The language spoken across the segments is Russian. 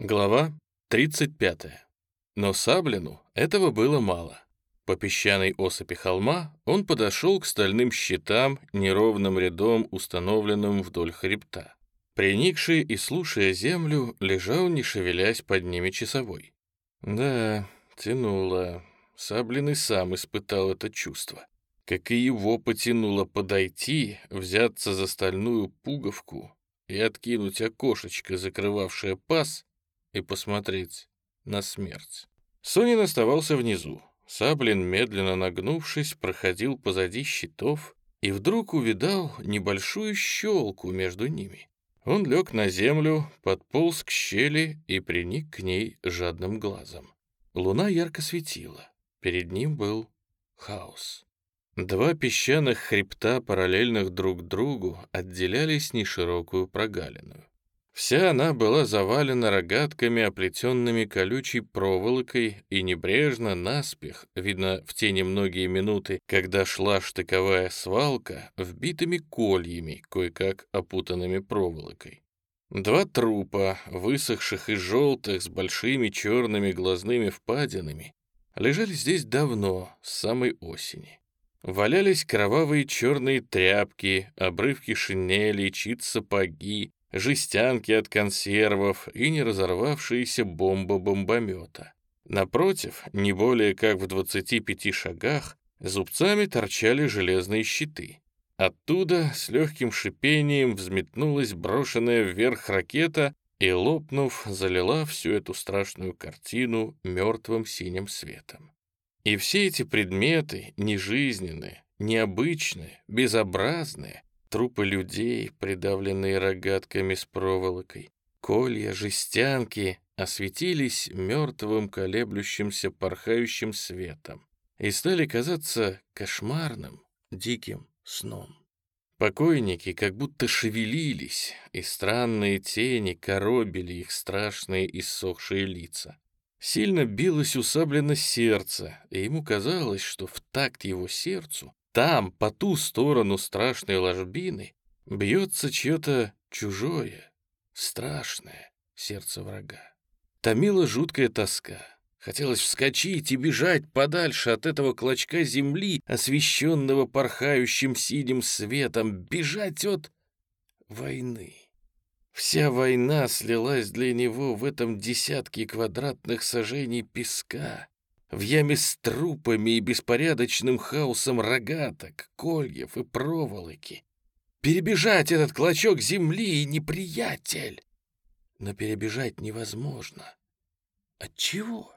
Глава 35. Но Саблину этого было мало. По песчаной осыпи холма он подошел к стальным щитам, неровным рядом, установленным вдоль хребта. Приникший и слушая землю, лежал, не шевелясь под ними часовой. Да, тянуло. Саблин и сам испытал это чувство. Как и его потянуло подойти, взяться за стальную пуговку и откинуть окошечко, закрывавшее паз, и посмотреть на смерть. Сонин оставался внизу. Саблин, медленно нагнувшись, проходил позади щитов и вдруг увидал небольшую щелку между ними. Он лег на землю, подполз к щели и приник к ней жадным глазом. Луна ярко светила. Перед ним был хаос. Два песчаных хребта, параллельных друг другу, отделялись неширокую прогалину. Вся она была завалена рогатками, оплетенными колючей проволокой, и небрежно, наспех, видно в те немногие минуты, когда шла штыковая свалка, вбитыми кольями, кое-как опутанными проволокой. Два трупа, высохших и желтых, с большими черными глазными впадинами, лежали здесь давно, с самой осени. Валялись кровавые черные тряпки, обрывки шинели, чит сапоги, жестянки от консервов и не разорвавшаяся бомба бомбомета. Напротив, не более как в 25 шагах, зубцами торчали железные щиты. Оттуда с легким шипением взметнулась брошенная вверх ракета и, лопнув, залила всю эту страшную картину мертвым синим светом. И все эти предметы, нежизненные, необычные, безобразные, Трупы людей, придавленные рогатками с проволокой, колья, жестянки осветились мертвым колеблющимся порхающим светом и стали казаться кошмарным, диким сном. Покойники как будто шевелились, и странные тени коробили их страшные иссохшие лица. Сильно билось усаблено сердце, и ему казалось, что в такт его сердцу там, по ту сторону страшной ложбины, бьется чье-то чужое, страшное сердце врага. Томила жуткая тоска. Хотелось вскочить и бежать подальше от этого клочка земли, освещенного порхающим синим светом, бежать от войны. Вся война слилась для него в этом десятке квадратных сажений песка, в яме с трупами и беспорядочным хаосом рогаток, кольев и проволоки. Перебежать этот клочок земли и неприятель. Но перебежать невозможно. От чего?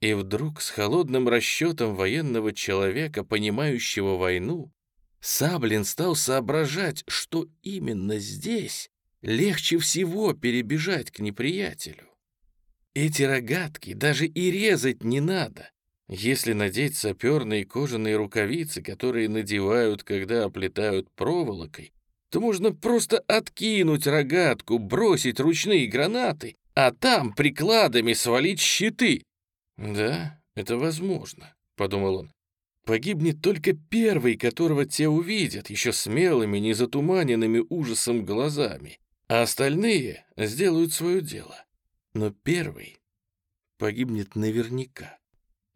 И вдруг с холодным расчетом военного человека, понимающего войну, Саблин стал соображать, что именно здесь легче всего перебежать к неприятелю. Эти рогатки даже и резать не надо. Если надеть саперные кожаные рукавицы, которые надевают, когда оплетают проволокой, то можно просто откинуть рогатку, бросить ручные гранаты, а там прикладами свалить щиты. «Да, это возможно», — подумал он. «Погибнет только первый, которого те увидят, еще смелыми, незатуманенными ужасом глазами, а остальные сделают свое дело. Но первый погибнет наверняка.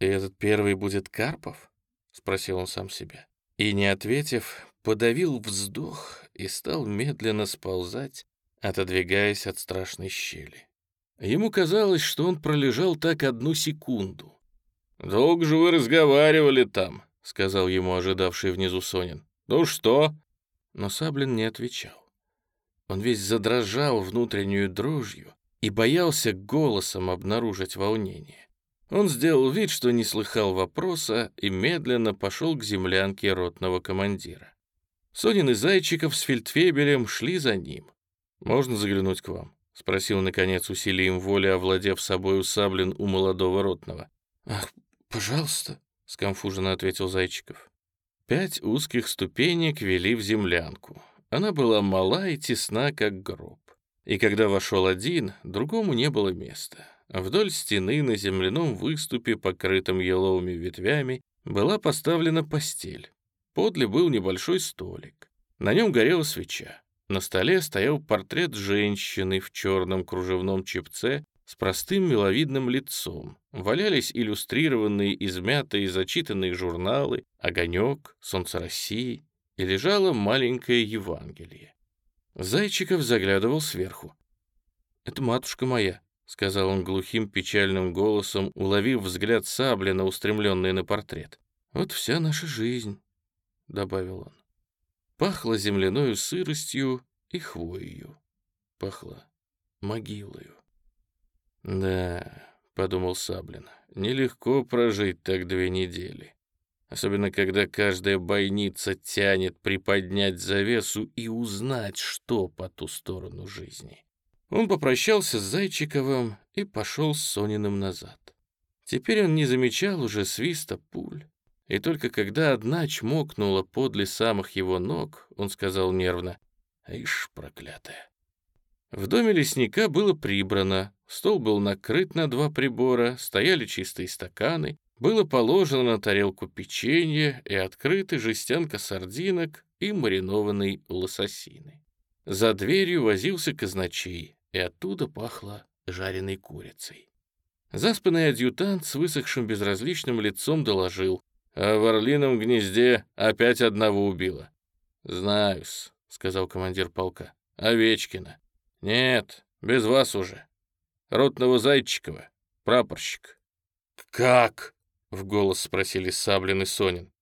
И этот первый будет Карпов? Спросил он сам себя. И, не ответив, подавил вздох и стал медленно сползать, отодвигаясь от страшной щели. Ему казалось, что он пролежал так одну секунду. «Долго же вы разговаривали там», — сказал ему ожидавший внизу Сонин. «Ну что?» Но Саблин не отвечал. Он весь задрожал внутреннюю дрожью, и боялся голосом обнаружить волнение. Он сделал вид, что не слыхал вопроса, и медленно пошел к землянке ротного командира. Сонин и Зайчиков с Фельдфебелем шли за ним. «Можно заглянуть к вам?» — спросил, наконец, усилием воли, овладев собой Саблин у молодого ротного. «Ах, пожалуйста», — скомфуженно ответил Зайчиков. Пять узких ступенек вели в землянку. Она была мала и тесна, как гроб. И когда вошел один, другому не было места. Вдоль стены на земляном выступе, покрытом еловыми ветвями, была поставлена постель. Подле был небольшой столик. На нем горела свеча. На столе стоял портрет женщины в черном кружевном чепце с простым миловидным лицом. Валялись иллюстрированные, измятые, зачитанные журналы «Огонек», «Солнце России» и лежало маленькое Евангелие. Зайчиков заглядывал сверху. «Это матушка моя», — сказал он глухим печальным голосом, уловив взгляд Саблина, устремленный на портрет. «Вот вся наша жизнь», — добавил он. Пахло земляною сыростью и хвоею. Пахло могилою. «Да», — подумал Саблин, — «нелегко прожить так две недели. Особенно, когда каждая бойница тянет приподнять завесу и узнать, что по ту сторону жизни». Он попрощался с Зайчиковым и пошел с Сониным назад. Теперь он не замечал уже свиста пуль. И только когда одна чмокнула подле самых его ног, он сказал нервно, «Ишь, проклятая!» В доме лесника было прибрано, стол был накрыт на два прибора, стояли чистые стаканы, было положено на тарелку печенье и открыты жестянка сардинок и маринованной лососины. За дверью возился казначей, и оттуда пахло жареной курицей. Заспанный адъютант с высохшим безразличным лицом доложил, а в орлином гнезде опять одного убило. «Знаю-с», — сказал командир полка. «Овечкина». «Нет, без вас уже. Ротного Зайчикова, прапорщик». «Как?» — в голос спросили Саблин и Сонин.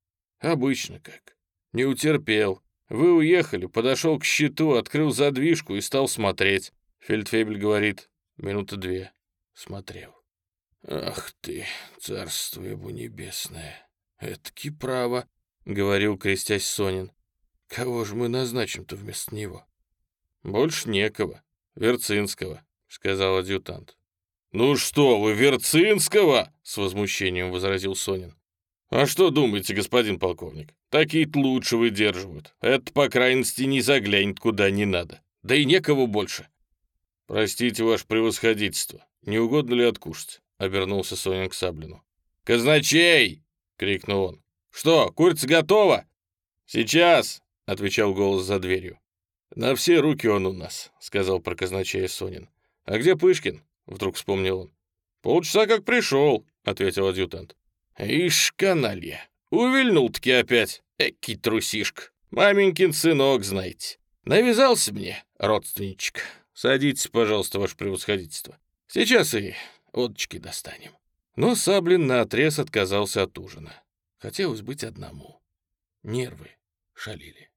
«Обычно как. Не утерпел. Вы уехали, подошел к щиту, открыл задвижку и стал смотреть. Фельдфебель говорит, минуты две. Смотрел. «Ах ты, царство ему небесное! Этаки право!» — говорил, крестясь Сонин. «Кого же мы назначим-то вместо него?» «Больше некого. Верцинского», — сказал адъютант. «Ну что вы, Верцинского?» — с возмущением возразил Сонин. «А что думаете, господин полковник? Такие-то лучше выдерживают. Это, по крайности, не заглянет куда не надо. Да и некого больше». «Простите, ваше превосходительство, не угодно ли откушать?» — обернулся Сонин к Саблину. «Казначей!» — крикнул он. «Что, курица готова?» «Сейчас!» — отвечал голос за дверью. «На все руки он у нас», — сказал про казначея Сонин. «А где Пышкин?» — вдруг вспомнил он. «Полчаса как пришел», — ответил адъютант. «Ишь, каналья, увильнул-таки опять, эки трусишка. Маменькин сынок, знаете. Навязался мне, родственничек. Садитесь, пожалуйста, ваше превосходительство. Сейчас и водочки достанем». Но Саблин наотрез отказался от ужина. Хотелось быть одному. Нервы шалили.